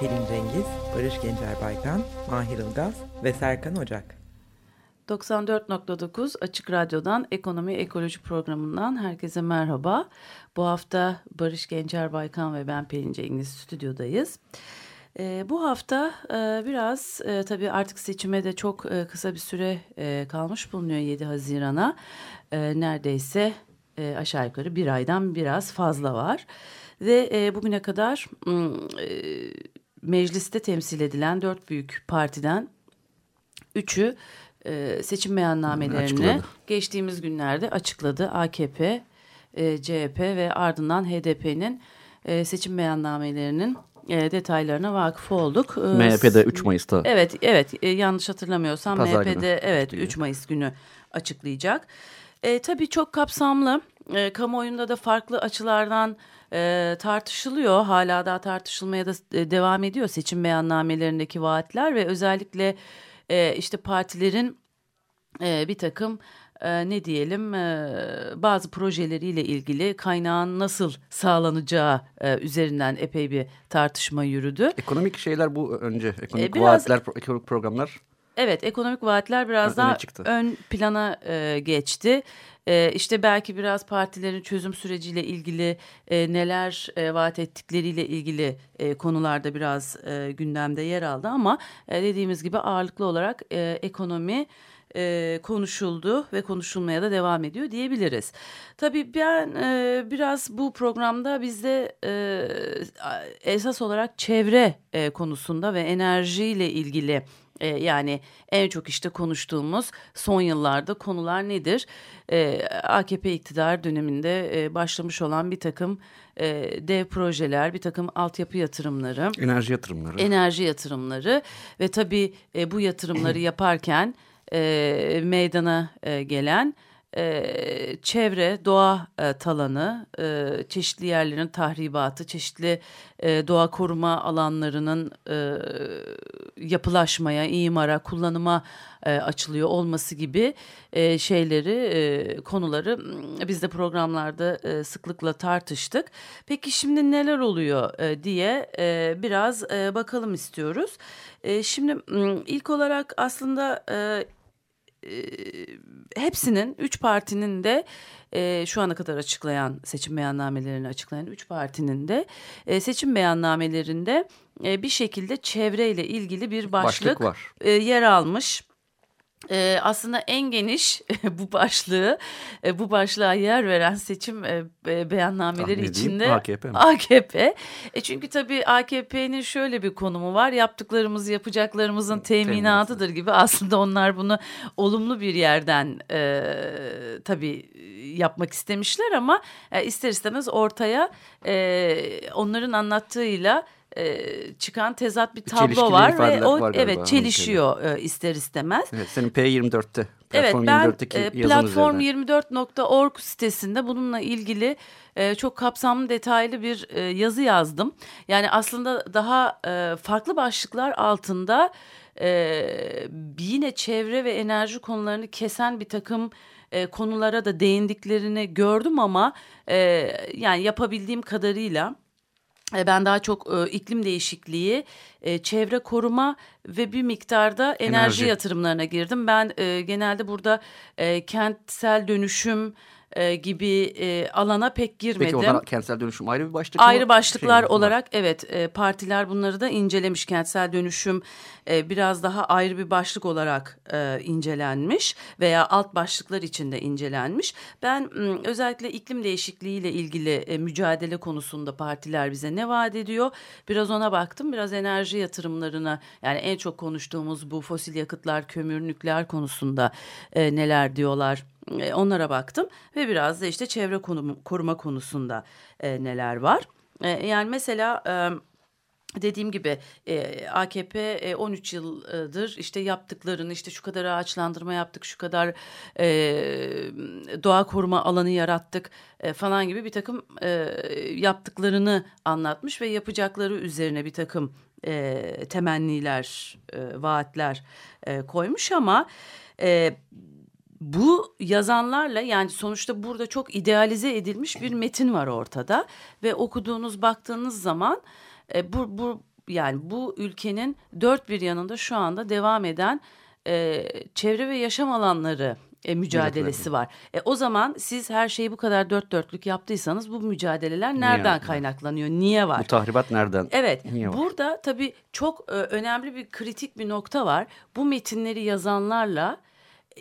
Pelin Cengiz, Barış Gencer Baykan, Mahir Ilgaz ve Serkan Ocak. 94.9 Açık Radyo'dan Ekonomi Ekoloji programından herkese merhaba. Bu hafta Barış Gencer Baykan ve ben Pelin Cengiz stüdyodayız. E, bu hafta e, biraz e, tabii artık seçime de çok e, kısa bir süre e, kalmış bulunuyor 7 Haziran'a. E, neredeyse e, aşağı yukarı bir aydan biraz fazla var. Ve e, bugüne kadar e, mecliste temsil edilen dört büyük partiden üçü e, seçim beyannamelerini açıkladı. geçtiğimiz günlerde açıkladı. AKP, e, CHP ve ardından HDP'nin e, seçim beyannamelerinin e, detaylarına vakıf olduk. E, MHP'de 3 Mayıs'ta. Evet, evet e, yanlış hatırlamıyorsam Pazar MHP'de günü. evet 3 Mayıs günü açıklayacak. E, tabii çok kapsamlı. E, kamuoyunda da farklı açılardan e, tartışılıyor. Hala daha tartışılmaya da e, devam ediyor seçim beyannamelerindeki vaatler ve özellikle e, işte partilerin e, bir takım e, ne diyelim e, bazı projeleriyle ilgili kaynağın nasıl sağlanacağı e, üzerinden epey bir tartışma yürüdü. Ekonomik şeyler bu önce ekonomik e, biraz, vaatler, ekonomik programlar. Evet ekonomik vaatler biraz daha çıktı. ön plana e, geçti. E, işte belki biraz partilerin çözüm süreciyle ilgili e, neler e, vaat ettikleriyle ilgili e, konularda biraz e, gündemde yer aldı ama e, dediğimiz gibi ağırlıklı olarak e, ekonomi e, konuşuldu ve konuşulmaya da devam ediyor diyebiliriz. Tabii ben e, biraz bu programda bizde e, esas olarak çevre e, konusunda ve enerjiyle ilgili e, yani en çok işte konuştuğumuz son yıllarda konular nedir? E, AKP iktidar döneminde e, başlamış olan bir takım e, dev projeler, bir takım altyapı yatırımları. Enerji yatırımları. Enerji yatırımları ve tabii e, bu yatırımları yaparken e, meydana e, gelen e, çevre, doğa e, talanı, e, çeşitli yerlerin tahribatı, çeşitli e, doğa koruma alanlarının e, yapılaşmaya, imara, kullanıma e, açılıyor olması gibi e, şeyleri, e, konuları biz de programlarda e, sıklıkla tartıştık. Peki şimdi neler oluyor e, diye e, biraz e, bakalım istiyoruz. E, şimdi ilk olarak aslında... E, e, hepsinin üç partinin de e, şu ana kadar açıklayan seçim beyannamelerini açıklayan üç partinin de e, seçim beyannamelerinde e, bir şekilde çevreyle ilgili bir başlık, başlık var. E, yer almış e, aslında en geniş bu başlığı e, bu başlığa yer veren seçim e, beyannameleri Tahmin içinde AKP mi? AKP. E çünkü tabii AKP'nin şöyle bir konumu var. Yaptıklarımız yapacaklarımızın teminatıdır gibi. Aslında onlar bunu olumlu bir yerden e, tabii yapmak istemişler ama e, ister istemez ortaya e, onların anlattığıyla e, çıkan tezat bir tablo var ve o var evet çelişiyor e, ister istemez. Evet senin P24'te Evet ben e, platform24.org sitesinde bununla ilgili e, çok kapsamlı detaylı bir e, yazı yazdım. Yani aslında daha e, farklı başlıklar altında e, yine çevre ve enerji konularını kesen bir takım e, konulara da değindiklerini gördüm ama e, yani yapabildiğim kadarıyla ben daha çok e, iklim değişikliği, e, çevre koruma ve bir miktarda enerji, enerji. yatırımlarına girdim. Ben e, genelde burada e, kentsel dönüşüm e, gibi e, alana pek girmedim. Peki o kentsel dönüşüm ayrı bir başlık Ayrı mı? başlıklar şey olarak evet e, partiler bunları da incelemiş. Kentsel dönüşüm e, biraz daha ayrı bir başlık olarak e, incelenmiş veya alt başlıklar içinde incelenmiş. Ben özellikle iklim değişikliğiyle ilgili e, mücadele konusunda partiler bize ne vaat ediyor? Biraz ona baktım. Biraz enerji yatırımlarına yani en çok konuştuğumuz bu fosil yakıtlar, kömür, nükleer konusunda e, neler diyorlar? E, onlara baktım ve biraz da işte çevre konum, koruma konusunda e, neler var. E, yani mesela... Dediğim gibi AKP e, 13 yıldır işte yaptıklarını işte şu kadar ağaçlandırma yaptık şu kadar doğa koruma alanı yarattık falan gibi bir takım yaptıklarını anlatmış ve yapacakları üzerine bir takım temenniler vaatler koymuş ama bu yazanlarla yani sonuçta burada çok idealize edilmiş bir metin var ortada ve okuduğunuz baktığınız zaman e, bu, bu yani bu ülkenin dört bir yanında şu anda devam eden e, çevre ve yaşam alanları e, mücadelesi var. E, o zaman siz her şeyi bu kadar dört dörtlük yaptıysanız bu mücadeleler nereden Niye? kaynaklanıyor? Niye var? Bu tahribat nereden? Evet. Niye burada var? tabii çok e, önemli bir kritik bir nokta var. Bu metinleri yazanlarla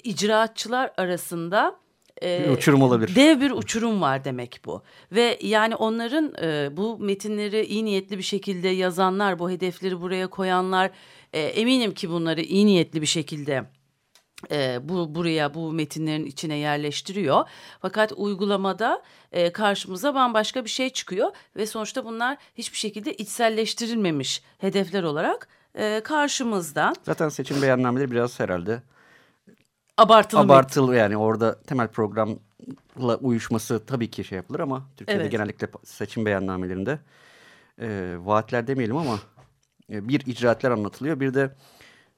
icraatçılar arasında e, bir uçurum olabilir. Dev bir uçurum var demek bu. Ve yani onların e, bu metinleri iyi niyetli bir şekilde yazanlar, bu hedefleri buraya koyanlar e, eminim ki bunları iyi niyetli bir şekilde e, bu buraya bu metinlerin içine yerleştiriyor. Fakat uygulamada e, karşımıza bambaşka bir şey çıkıyor ve sonuçta bunlar hiçbir şekilde içselleştirilmemiş hedefler olarak e, karşımızda. Zaten seçim beyannameleri biraz herhalde abartılı abartılı yani orada temel programla uyuşması tabii ki şey yapılır ama Türkiye'de evet. genellikle seçim beyannamelerinde e, vaatler demeyelim ama e, bir icraatler anlatılıyor bir de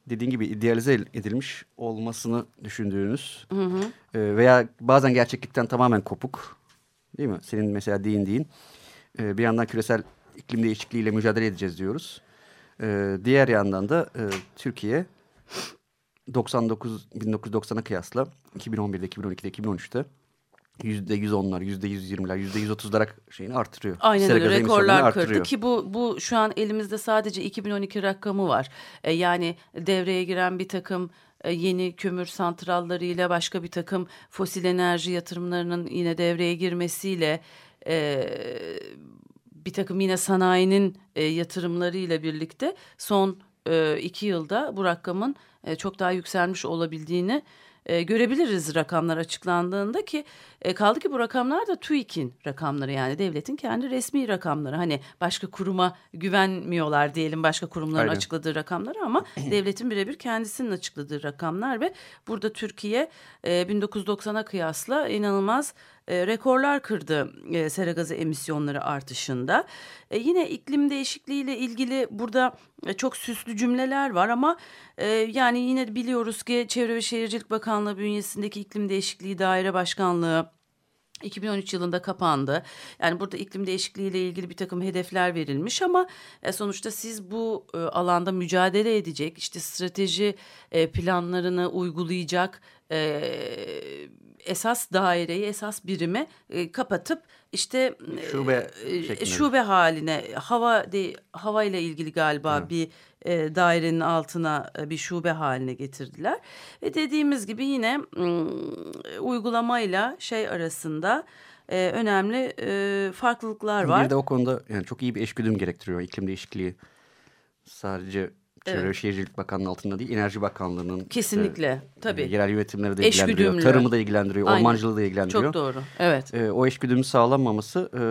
dediğin gibi idealize edilmiş olmasını düşündüğünüz hı hı. E, veya bazen gerçeklikten tamamen kopuk değil mi? Senin mesela değindiğin e, bir yandan küresel iklim değişikliğiyle mücadele edeceğiz diyoruz. E, diğer yandan da e, Türkiye 99 1990'a kıyasla 2011'de, 2012'de, 2013'te yüzde yüz onlar, yüzde yüz yirmiler, yüzde yüz otuzlara şeyini artırıyor. Aynen öyle rekorlar kırdı ki bu bu şu an elimizde sadece 2012 rakamı var. E, yani devreye giren bir takım e, yeni kömür santrallarıyla başka bir takım fosil enerji yatırımlarının yine devreye girmesiyle e, bir takım yine sanayinin e, yatırımlarıyla birlikte son e, iki yılda bu rakamın e, çok daha yükselmiş olabildiğini e, görebiliriz rakamlar açıklandığında ki e, kaldı ki bu rakamlar da TÜİK'in rakamları yani devletin kendi resmi rakamları. Hani başka kuruma güvenmiyorlar diyelim başka kurumların Aynen. açıkladığı rakamları ama devletin birebir kendisinin açıkladığı rakamlar ve burada Türkiye e, 1990'a kıyasla inanılmaz e, rekorlar kırdı e, sera gazı emisyonları artışında. E, yine iklim değişikliği ile ilgili burada e, çok süslü cümleler var ama e, yani yine biliyoruz ki Çevre ve Şehircilik Bakanlığı bünyesindeki iklim değişikliği daire başkanlığı 2013 yılında kapandı. Yani burada iklim değişikliği ile ilgili bir takım hedefler verilmiş ama e, sonuçta siz bu e, alanda mücadele edecek, işte strateji e, planlarını uygulayacak esas daireyi, esas birimi kapatıp işte şube e, şube haline hava de, hava ile ilgili galiba Hı. bir e, dairenin altına e, bir şube haline getirdiler. Ve dediğimiz gibi yine e, uygulamayla şey arasında e, önemli e, farklılıklar var. Bir de o konuda yani çok iyi bir eşgüdüm gerektiriyor iklim değişikliği. Sadece Çevre evet. ve Şehircilik Bakanlığı altında değil, Enerji Bakanlığı'nın kesinlikle işte, tabii yerel yönetimleri de ilgilendiriyor, tarımı da ilgilendiriyor, Aynen. ormancılığı da ilgilendiriyor. Çok doğru. Evet. E, o eşgüdümün sağlanmaması e,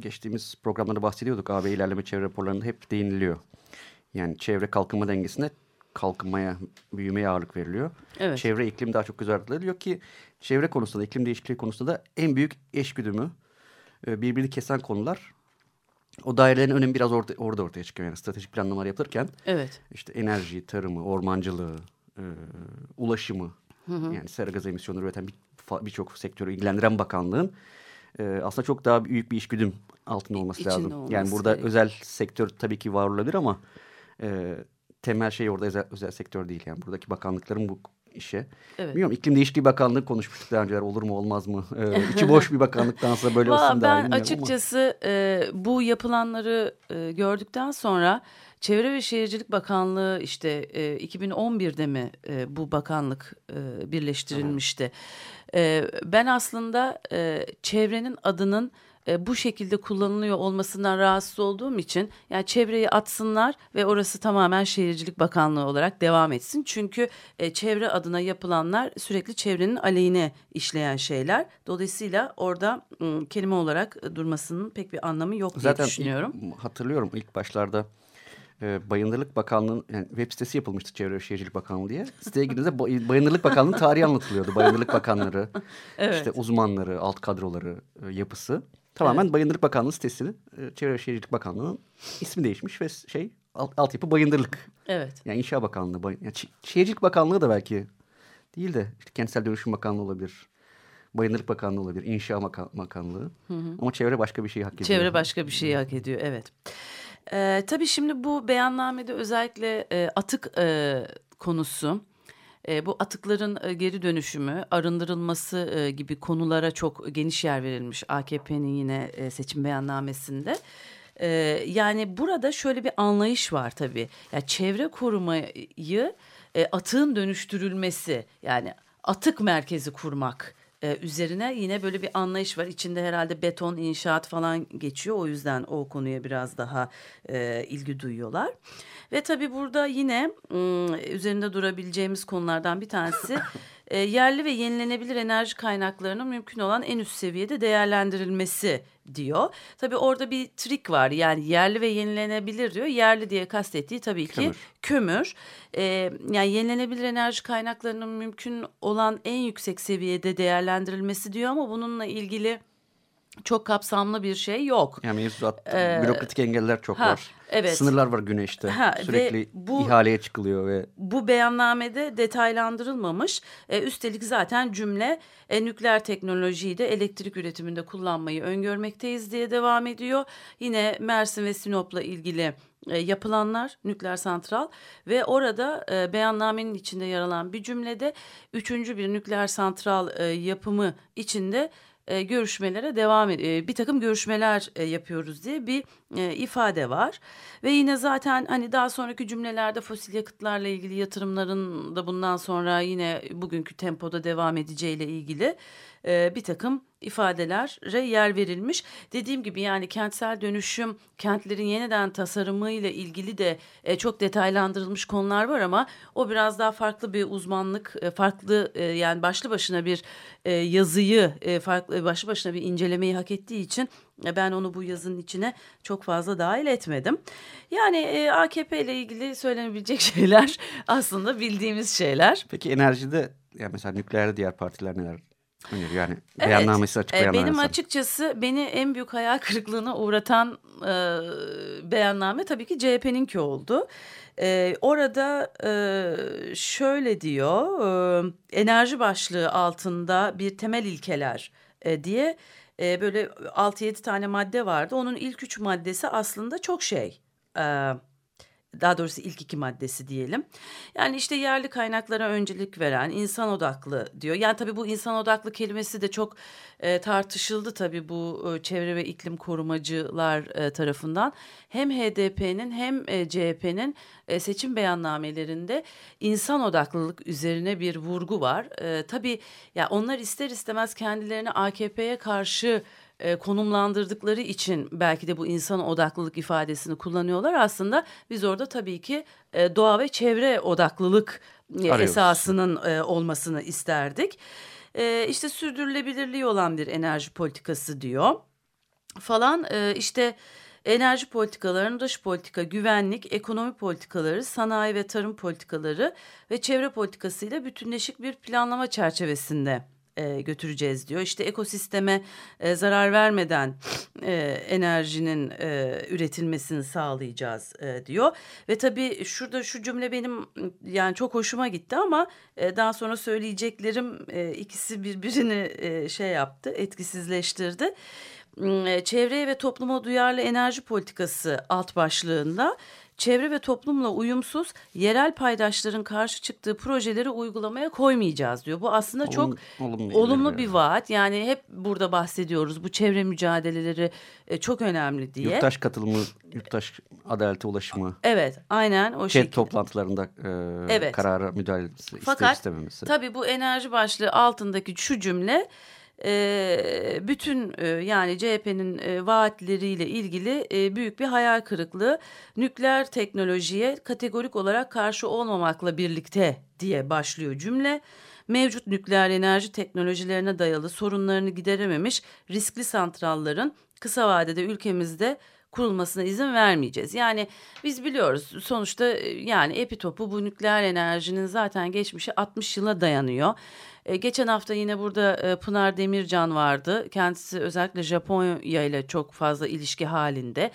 geçtiğimiz programlarda bahsediyorduk. AB ilerleme çevre raporlarında hep değiniliyor. Yani çevre kalkınma dengesine kalkınmaya, büyümeye ağırlık veriliyor. Evet. Çevre iklim daha çok göz ardı ediliyor ki çevre konusunda, iklim değişikliği konusunda da en büyük eşgüdümü e, birbirini kesen konular o dairelerin önemi biraz orada, orada ortaya çıkıyor. Yani stratejik planlamalar yapılırken evet. işte enerji, tarımı, ormancılığı, e, ulaşımı hı hı. yani sera gaz emisyonları üreten birçok bir sektörü ilgilendiren bakanlığın e, aslında çok daha büyük bir işgüdüm altında olması İçinde lazım. Olması yani burada gerek. özel sektör tabii ki var olabilir ama e, temel şey orada özel, özel sektör değil. Yani buradaki bakanlıkların bu işe. Evet. Bilmiyorum iklim değişikliği bakanlığı konuşmuştuk daha önce olur mu olmaz mı? Ee, içi boş bir bakanlıktansa böyle olsun daha Ben açıkçası ama. e, bu yapılanları e, gördükten sonra Çevre ve Şehircilik Bakanlığı işte e, 2011'de mi e, bu bakanlık e, birleştirilmişti. E, ben aslında e, çevrenin adının e, bu şekilde kullanılıyor olmasından rahatsız olduğum için yani çevreyi atsınlar ve orası tamamen Şehircilik Bakanlığı olarak devam etsin. Çünkü e, çevre adına yapılanlar sürekli çevrenin aleyhine işleyen şeyler. Dolayısıyla orada e, kelime olarak durmasının pek bir anlamı yok diye Zaten düşünüyorum. Ilk, hatırlıyorum ilk başlarda e, Bayındırlık Bakanlığı'nın yani web sitesi yapılmıştı Çevre ve Şehircilik Bakanlığı diye. Siteye girdiğinizde Bayındırlık Bakanlığı'nın tarihi anlatılıyordu. Bayındırlık Bakanları, evet. işte uzmanları, alt kadroları, e, yapısı. Tamamen evet. Bayındırlık Bakanlığı sitesi. E, Çevre ve Şehircilik Bakanlığı'nın ismi değişmiş ve şey alt, altyapı Bayındırlık. Evet. Yani İnşa Bakanlığı. Yani Şehircilik Bakanlığı da belki değil de işte Kentsel Dönüşüm Bakanlığı olabilir. Bayındırlık Bakanlığı olabilir. İnşa Bakanlığı. Hı hı. Ama çevre başka bir şey hak ediyor. Çevre başka bir şey hak ediyor evet. Ee, tabii şimdi bu beyannamede özellikle e, atık e, konusu, e, bu atıkların e, geri dönüşümü, arındırılması e, gibi konulara çok geniş yer verilmiş AKP'nin yine e, seçim beyannamesinde. E, yani burada şöyle bir anlayış var tabii. Yani çevre korumayı e, atığın dönüştürülmesi yani atık merkezi kurmak e, üzerine yine böyle bir anlayış var. İçinde herhalde beton, inşaat falan geçiyor. O yüzden o konuya biraz daha e, ilgi duyuyorlar. Ve tabii burada yine üzerinde durabileceğimiz konulardan bir tanesi e, yerli ve yenilenebilir enerji kaynaklarının mümkün olan en üst seviyede değerlendirilmesi diyor. Tabii orada bir trik var yani yerli ve yenilenebilir diyor. Yerli diye kastettiği tabii ki kömür. kömür. E, yani yenilenebilir enerji kaynaklarının mümkün olan en yüksek seviyede değerlendirilmesi diyor ama bununla ilgili çok kapsamlı bir şey yok. Yani mevzuat, ee, bürokratik engeller çok ha, var. Evet. Sınırlar var güneşte. Ha, Sürekli bu, ihaleye çıkılıyor ve bu beyannamede detaylandırılmamış. Ee, üstelik zaten cümle e, nükleer teknolojiyi de elektrik üretiminde kullanmayı öngörmekteyiz diye devam ediyor. Yine Mersin ve Sinop'la ilgili e, yapılanlar nükleer santral ve orada e, beyannamenin içinde yer alan bir cümlede üçüncü bir nükleer santral e, yapımı içinde e, görüşmelere devam. E, bir takım görüşmeler e, yapıyoruz diye bir e, ifade var. Ve yine zaten hani daha sonraki cümlelerde fosil yakıtlarla ilgili yatırımların da bundan sonra yine bugünkü tempoda devam edeceğiyle ilgili e, bir takım ifadelere yer verilmiş. Dediğim gibi yani kentsel dönüşüm, kentlerin yeniden tasarımı ile ilgili de e, çok detaylandırılmış konular var ama o biraz daha farklı bir uzmanlık, e, farklı e, yani başlı başına bir e, yazıyı, e, farklı başlı başına bir incelemeyi hak ettiği için e, ben onu bu yazının içine çok fazla dahil etmedim. Yani e, AKP ile ilgili söylenebilecek şeyler aslında bildiğimiz şeyler. Peki enerjide ya mesela nükleer diğer partiler neler öneriyor? Yani evet, beyannamesi açıklayanlar. E, benim mesela. açıkçası beni en büyük hayal kırıklığına uğratan e, beyanname tabii ki CHP'ninki oldu. E, orada e, şöyle diyor e, enerji başlığı altında bir temel ilkeler e, diye e, böyle 6-7 tane madde vardı. Onun ilk üç maddesi aslında çok şey. E, daha doğrusu ilk iki maddesi diyelim. Yani işte yerli kaynaklara öncelik veren, insan odaklı diyor. Yani tabii bu insan odaklı kelimesi de çok e, tartışıldı tabii bu e, çevre ve iklim korumacılar e, tarafından. Hem HDP'nin hem e, CHP'nin e, seçim beyannamelerinde insan odaklılık üzerine bir vurgu var. E, tabii ya onlar ister istemez kendilerini AKP'ye karşı e, konumlandırdıkları için belki de bu insan odaklılık ifadesini kullanıyorlar. Aslında biz orada tabii ki e, doğa ve çevre odaklılık e, esasının e, olmasını isterdik. E, işte sürdürülebilirliği olan bir enerji politikası diyor falan e, işte enerji politikalarının dış politika, güvenlik, ekonomi politikaları, sanayi ve tarım politikaları ve çevre politikasıyla bütünleşik bir planlama çerçevesinde e, götüreceğiz diyor. İşte ekosisteme e, zarar vermeden e, enerjinin e, üretilmesini sağlayacağız e, diyor. Ve tabii şurada şu cümle benim yani çok hoşuma gitti ama e, daha sonra söyleyeceklerim e, ikisi birbirini e, şey yaptı, etkisizleştirdi e, çevreye ve topluma duyarlı enerji politikası alt başlığında çevre ve toplumla uyumsuz yerel paydaşların karşı çıktığı projeleri uygulamaya koymayacağız diyor. Bu aslında Olum, çok olumlu, olumlu bir vaat. Yani hep burada bahsediyoruz bu çevre mücadeleleri e, çok önemli diye. Yurttaş katılımı, yurttaş adalete ulaşımı. Evet aynen o şekilde. toplantılarında e, evet. karara müdahalesi Fakat, ister istememesi. Tabii bu enerji başlığı altındaki şu cümle e, bütün e, yani CHP'nin e, vaatleriyle ilgili e, büyük bir hayal kırıklığı nükleer teknolojiye kategorik olarak karşı olmamakla birlikte diye başlıyor cümle. Mevcut nükleer enerji teknolojilerine dayalı sorunlarını giderememiş riskli santralların kısa vadede ülkemizde kurulmasına izin vermeyeceğiz. Yani biz biliyoruz sonuçta yani epitopu bu nükleer enerjinin zaten geçmişi 60 yıla dayanıyor. E, geçen hafta yine burada e, Pınar Demircan vardı. Kendisi özellikle Japonya ile çok fazla ilişki halinde.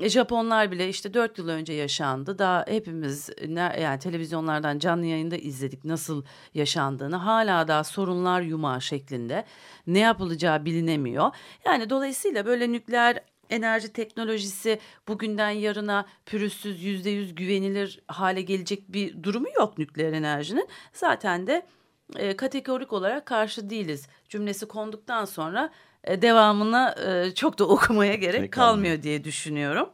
E, Japonlar bile işte 4 yıl önce yaşandı. Daha hepimiz ne, yani televizyonlardan canlı yayında izledik nasıl yaşandığını. Hala daha sorunlar yumağı şeklinde. Ne yapılacağı bilinemiyor. Yani dolayısıyla böyle nükleer enerji teknolojisi bugünden yarına pürüzsüz yüzde yüz güvenilir hale gelecek bir durumu yok nükleer enerjinin. Zaten de e, kategorik olarak karşı değiliz cümlesi konduktan sonra e, devamına e, çok da okumaya gerek Peki, kalmıyor diye düşünüyorum.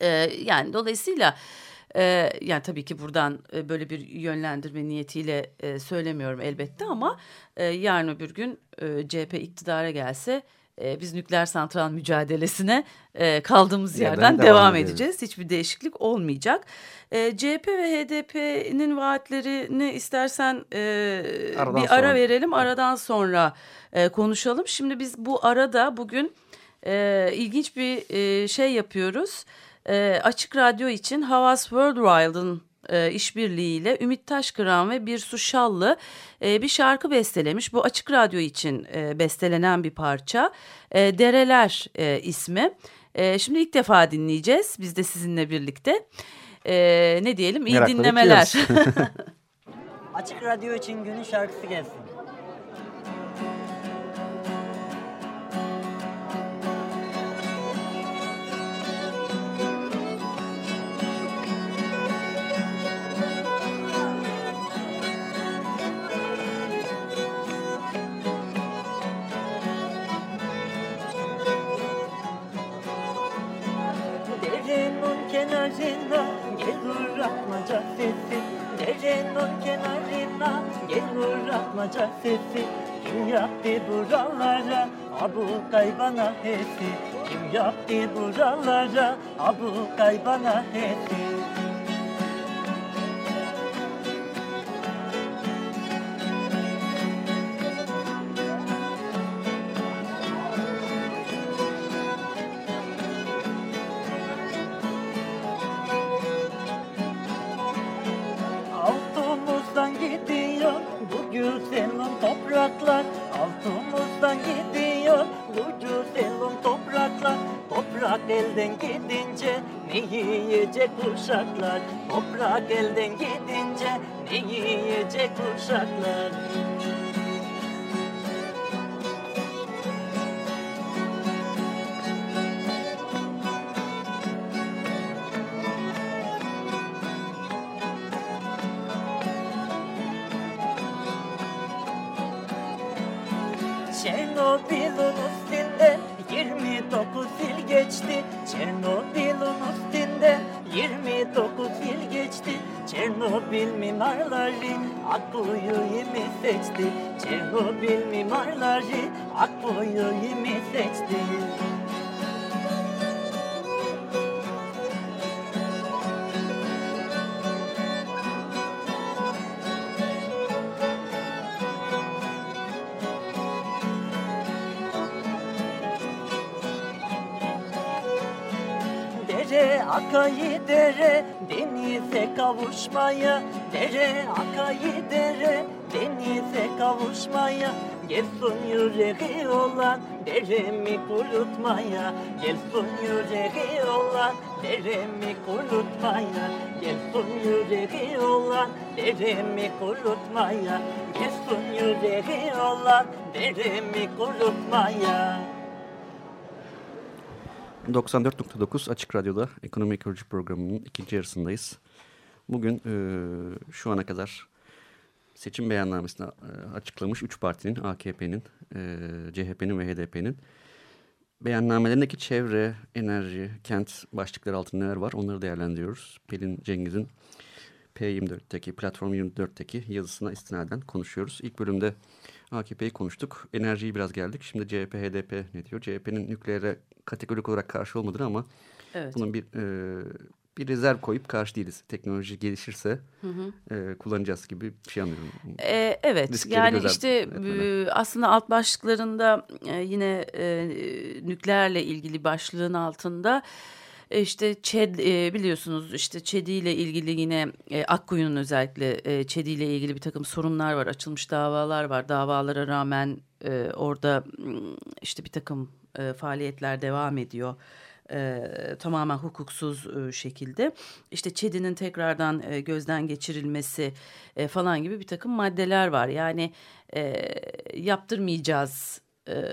E, yani dolayısıyla e, yani tabii ki buradan e, böyle bir yönlendirme niyetiyle e, söylemiyorum elbette ama e, yarın öbür gün e, CHP iktidara gelse e, biz nükleer santral mücadelesine e, kaldığımız yerden, yerden devam, devam edeceğiz. Hiçbir değişiklik olmayacak. E, CHP ve HDP'nin vaatlerini istersen e, bir ara verelim. Aradan sonra e, konuşalım. Şimdi biz bu arada bugün e, ilginç bir e, şey yapıyoruz. E, Açık Radyo için Havas Worldwide'ın e, işbirliğiyle Ümit Taşkıran ve Birsu Şallı e, bir şarkı bestelemiş. Bu Açık Radyo için e, bestelenen bir parça. E, Dereler e, ismi. E, şimdi ilk defa dinleyeceğiz biz de sizinle birlikte. E, ne diyelim iyi Merakla dinlemeler. Açık Radyo için günün şarkısı gelsin. Kenarına Gel uğratmaca sesi Derenin kenarına Gel uğratmaca sesi Kim yaptı buralara? Abu kaybana hesi Kim yaptı buralara? Abu kaybana hesi elden gidince ne yiyecek uşaklar Toprak elden gidince ne yiyecek uşaklar Çernobil mimarları Akkuyu mi seçti. Çernobil mimarları Akkuyu mi seçti. Akayı dere denize kavuşmaya Dere akayı dere denize kavuşmaya Gelsin yüreği olan deremi kurutmaya Gelsin yüreği olan deremi kurutmaya Gelsin yüreği olan deremi kurutmaya Gelsin yüreği olan deremi kurutmaya 94.9 Açık Radyo'da Ekonomi Ekoloji Programı'nın ikinci yarısındayız. Bugün e, şu ana kadar seçim beyannamesini açıklamış üç partinin, AKP'nin, e, CHP'nin ve HDP'nin beyannamelerindeki çevre, enerji, kent başlıkları altında neler var onları değerlendiriyoruz. Pelin Cengiz'in P24'teki, Platform 24'teki yazısına istinaden konuşuyoruz. İlk bölümde AKP'yi konuştuk. Enerjiyi biraz geldik. Şimdi CHP, HDP ne diyor? CHP'nin nükleere kategorik olarak karşı olmadır ama evet. bunun bir e, bir rezerv koyup karşı değiliz. Teknoloji gelişirse hı hı. E, kullanacağız gibi bir şey anlıyorum. E, evet Riskleri yani işte e, aslında alt başlıklarında e, yine e, nükleerle ilgili başlığın altında e, işte ÇED e, biliyorsunuz işte ÇED'i ile ilgili yine e, Akkuyu'nun özellikle e, ÇED ile ilgili bir takım sorunlar var. Açılmış davalar var. Davalara rağmen e, orada işte bir takım e, faaliyetler devam ediyor e, tamamen hukuksuz e, şekilde işte ÇED'inin tekrardan e, gözden geçirilmesi e, falan gibi bir takım maddeler var. Yani e, yaptırmayacağız e,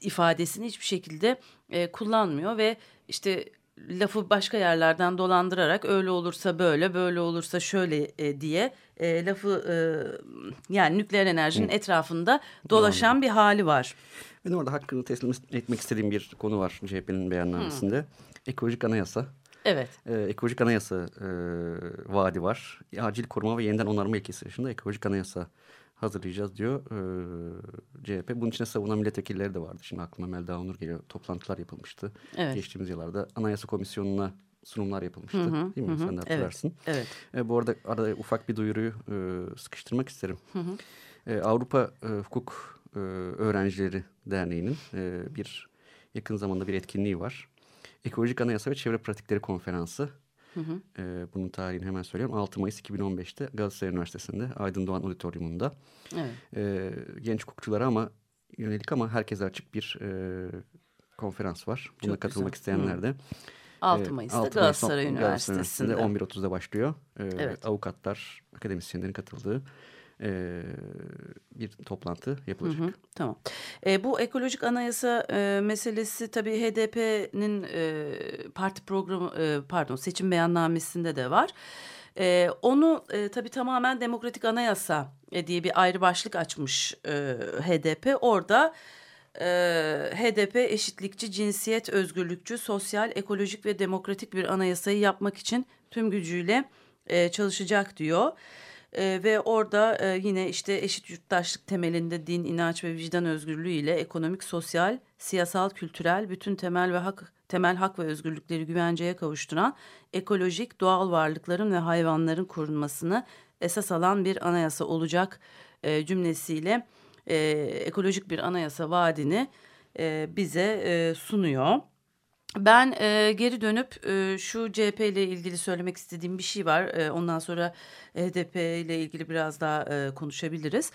ifadesini hiçbir şekilde e, kullanmıyor ve işte lafı başka yerlerden dolandırarak öyle olursa böyle böyle olursa şöyle e, diye e, lafı e, yani nükleer enerjinin Hı. etrafında dolaşan Doğru. bir hali var. Benim orada hakkını teslim etmek istediğim bir konu var CHP'nin beyannamesinde. Hı. Ekolojik anayasa. Evet. Ee, ekolojik anayasa e, vaadi var. Acil koruma ve yeniden onarma ilkesi dışında ekolojik anayasa hazırlayacağız diyor e, CHP. Bunun içine savunan milletvekilleri de vardı. Şimdi aklıma Melda Onur geliyor. Toplantılar yapılmıştı. Evet. Geçtiğimiz yıllarda Anayasa Komisyonu'na sunumlar yapılmıştı. Hı hı, değil mi? Hı. Sen de hatırlarsın. Evet. evet. E, bu arada arada ufak bir duyuruyu e, sıkıştırmak isterim. Hı hı. E, Avrupa e, Hukuk e, Öğrencileri Derneği'nin e, bir yakın zamanda bir etkinliği var. Ekolojik Anayasa ve Çevre Pratikleri Konferansı. Hı hı. E, bunun tarihini hemen söylüyorum. 6 Mayıs 2015'te Galatasaray Üniversitesi'nde Aydın Doğan Auditorium'unda. Evet. E, genç hukukçulara ama yönelik ama herkese açık bir e, konferans var. Buna Çok katılmak güzel. isteyenler de. 6 Mayıs'ta 6 Galatasaray Mayıs, Üniversitesi'nde. 11.30'da başlıyor. Ee, evet. Avukatlar, akademisyenlerin katıldığı e, bir toplantı yapılacak. Hı hı, tamam. E, bu ekolojik anayasa e, meselesi tabii HDP'nin e, parti programı e, pardon seçim beyannamesinde de var. E, onu e, tabii tamamen demokratik anayasa e, diye bir ayrı başlık açmış e, HDP. Orada e, HDP eşitlikçi, cinsiyet özgürlükçü, sosyal, ekolojik ve demokratik bir anayasayı yapmak için tüm gücüyle e, çalışacak diyor. E, ve orada e, yine işte eşit yurttaşlık temelinde din, inanç ve vicdan özgürlüğü ile ekonomik, sosyal, siyasal, kültürel bütün temel ve hak temel hak ve özgürlükleri güvenceye kavuşturan ekolojik doğal varlıkların ve hayvanların korunmasını esas alan bir anayasa olacak e, cümlesiyle e, ekolojik bir anayasa vaadini e, bize e, sunuyor. Ben e, geri dönüp e, şu CHP ile ilgili söylemek istediğim bir şey var. E, ondan sonra HDP ile ilgili biraz daha e, konuşabiliriz.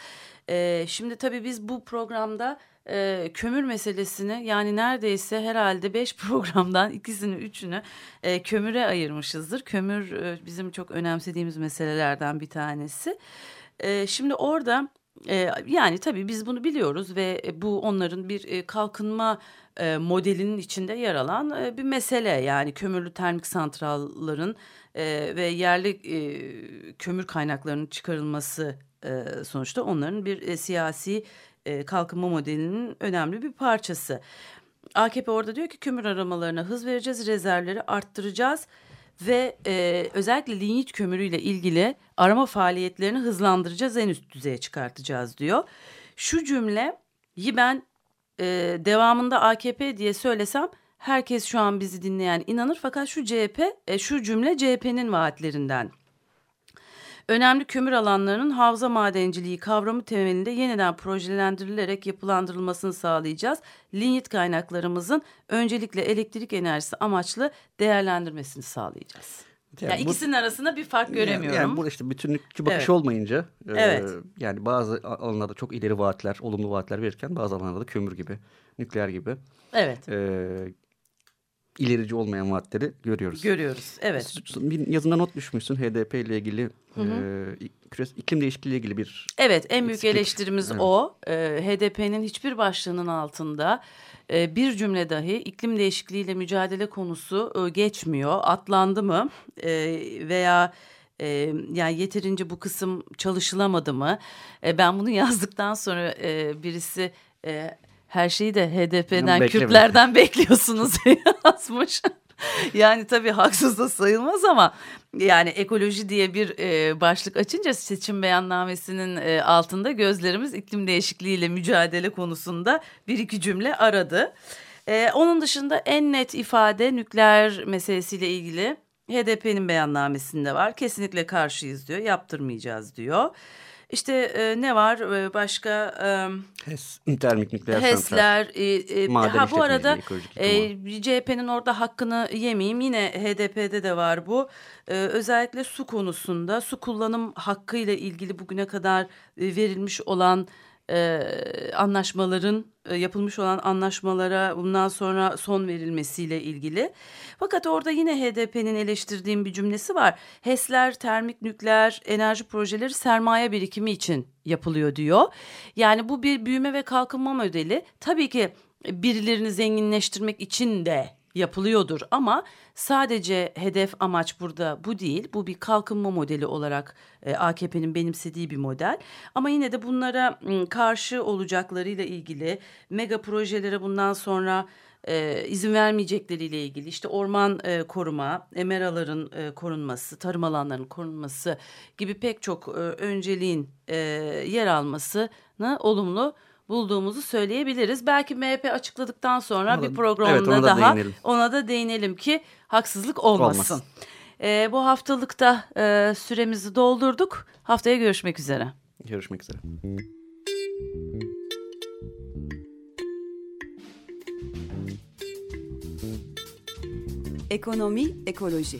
E, şimdi tabii biz bu programda e, kömür meselesini yani neredeyse herhalde beş programdan ikisini üçünü e, kömüre ayırmışızdır. Kömür e, bizim çok önemsediğimiz meselelerden bir tanesi. E, şimdi orada e, yani tabii biz bunu biliyoruz ve bu onların bir e, kalkınma e, modelinin içinde yer alan e, bir mesele. Yani kömürlü termik santralların e, ve yerli e, kömür kaynaklarının çıkarılması e, sonuçta onların bir e, siyasi e, kalkınma modelinin önemli bir parçası. AKP orada diyor ki kömür aramalarına hız vereceğiz, rezervleri arttıracağız ve e, özellikle linyit kömürüyle ilgili arama faaliyetlerini hızlandıracağız, en üst düzeye çıkartacağız diyor. Şu cümleyi ben e, devamında AKP diye söylesem herkes şu an bizi dinleyen inanır fakat şu CHP e, şu cümle CHP'nin vaatlerinden. Önemli kömür alanlarının havza madenciliği kavramı temelinde yeniden projelendirilerek yapılandırılmasını sağlayacağız. Linyit kaynaklarımızın öncelikle elektrik enerjisi amaçlı değerlendirmesini sağlayacağız. Yani, yani ikisinin bu, arasında bir fark göremiyorum. Yani burada işte bütünlükçü bakış evet. olmayınca evet. E, yani bazı alanlarda çok ileri vaatler, olumlu vaatler verirken bazı alanlarda da kömür gibi, nükleer gibi. Evet. E, ilerici olmayan vaatleri görüyoruz. Görüyoruz, evet. Bir yazında not düşmüşsün HDP ile ilgili, hı hı. E, iklim değişikliği ile ilgili bir... Evet, en büyük eksiklik. eleştirimiz evet. o. E, HDP'nin hiçbir başlığının altında e, bir cümle dahi iklim değişikliğiyle mücadele konusu e, geçmiyor. Atlandı mı e, veya e, yani yeterince bu kısım çalışılamadı mı? E, ben bunu yazdıktan sonra e, birisi... E, her şeyi de HDP'den, Kürtlerden bekliyorsunuz yazmış. yani tabii haksız da sayılmaz ama yani ekoloji diye bir e, başlık açınca seçim beyannamesinin e, altında gözlerimiz iklim değişikliğiyle mücadele konusunda bir iki cümle aradı. E, onun dışında en net ifade nükleer meselesiyle ilgili HDP'nin beyannamesinde var. Kesinlikle karşıyız diyor, yaptırmayacağız diyor. İşte e, ne var e, başka? E, HES, termik nükleer HES'ler. E, e, ha bu arada e, CHP'nin orada hakkını yemeyeyim. Yine HDP'de de var bu. E, özellikle su konusunda su kullanım hakkıyla ilgili bugüne kadar e, verilmiş olan e, anlaşmaların e, yapılmış olan anlaşmalara bundan sonra son verilmesiyle ilgili. Fakat orada yine HDP'nin eleştirdiğim bir cümlesi var. HES'ler, termik nükleer enerji projeleri sermaye birikimi için yapılıyor diyor. Yani bu bir büyüme ve kalkınma modeli. Tabii ki birilerini zenginleştirmek için de yapılıyordur ama sadece hedef amaç burada bu değil. Bu bir kalkınma modeli olarak e, AKP'nin benimsediği bir model. Ama yine de bunlara m, karşı olacaklarıyla ilgili mega projelere bundan sonra e, izin vermeyecekleriyle ilgili işte orman e, koruma, emeraların e, korunması, tarım alanlarının korunması gibi pek çok e, önceliğin e, yer almasını olumlu bulduğumuzu söyleyebiliriz. Belki MHP açıkladıktan sonra ona bir programda evet, daha değinelim. ona da değinelim ki haksızlık olmasın. Olmaz. E, bu haftalıkta e, süremizi doldurduk. Haftaya görüşmek üzere. Görüşmek üzere. Ekonomi, ekoloji.